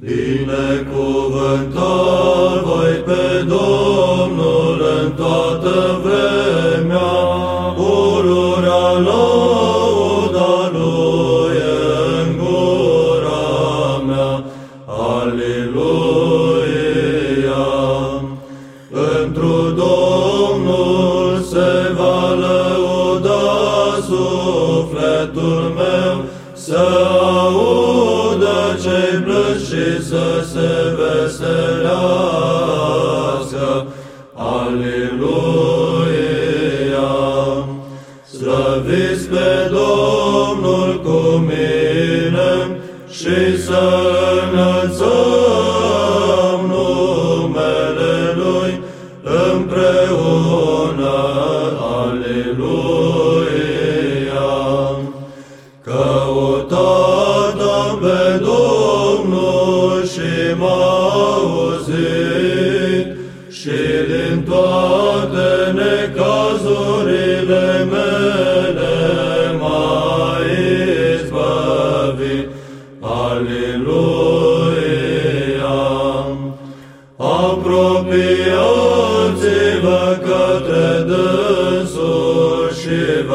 Binecuvântat voi pe Domnul în toată vremea, pururea lauda Lui în gura mea. Aleluia! Întru Domnul se va lăuda sufletul meu, să audă cei plâns și să se veselească. Aleluia! Slăviți pe Domnul cu mine și să înălțăm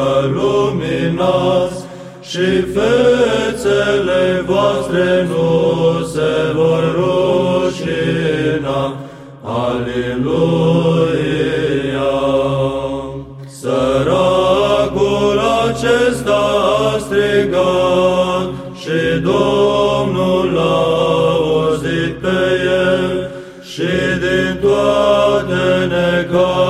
vă luminați și fețele voastre nu se vor rușina. Aleluia! Săracul acesta a strigat și Domnul l-a auzit pe el și din toate necazurile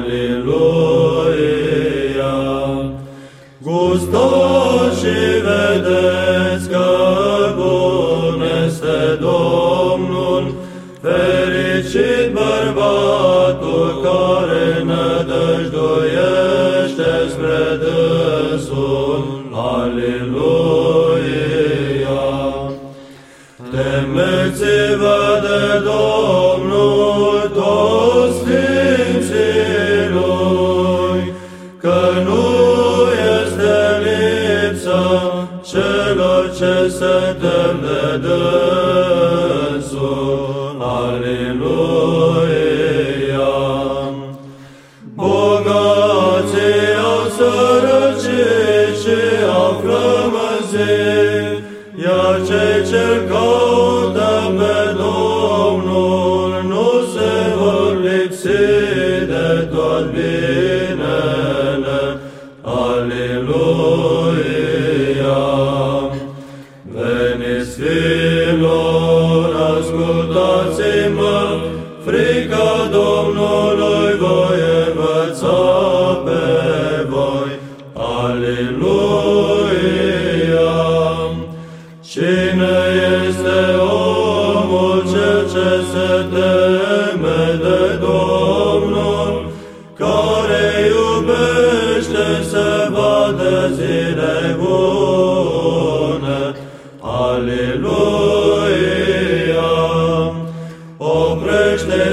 Aleluia! Gustați și vedeți că bun este Domnul, fericit bărbatul care nădăjduiește spre dânsul. Aleluia! Temeți-vă de Domnul celor ce se tem de dânsul. Aleluia! Bogații au sărăcit și au flămăzit, iar cei ce caută Veniți, fiilor, ascultați-mă, frica Domnului voi învăța pe voi. Aleluia! Cine este omul cel ce se teme de Domnul, care iubește să vadă zile bune?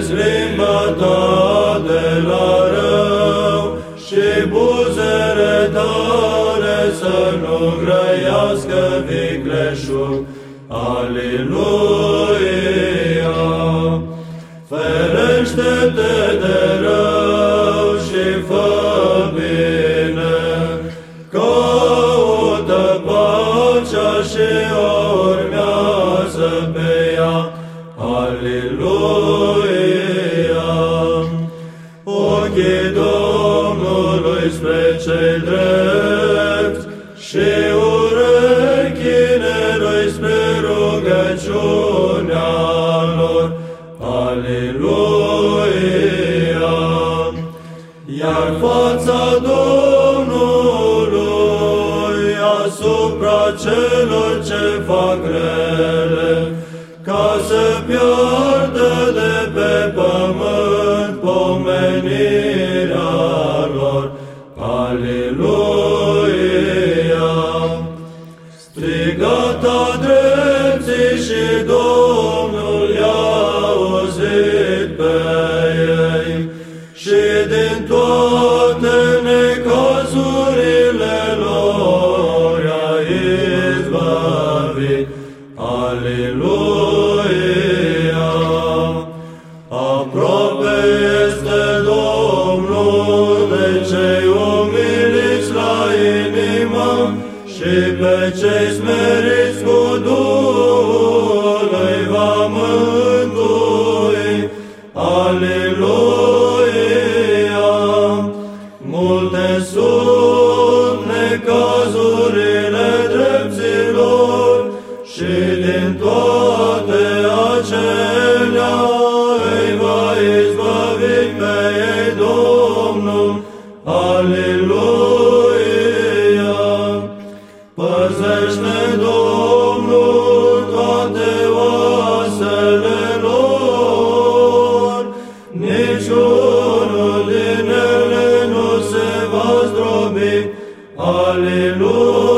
Oprește-ți limba ta de la rău și buzele tale să nu grăiască vicleșug. Aleluia! Ferește-te de Ochii Domnului spre cei drepți și urechile lui spre rugăciunea lor. Aleluia! Iar fața Domnului asupra celor ce fac rele, ca să piardă de pe pământ Aleluia! Aproape este Domnul de cei umiliți la inimă și pe cei smeriți. Alléluia.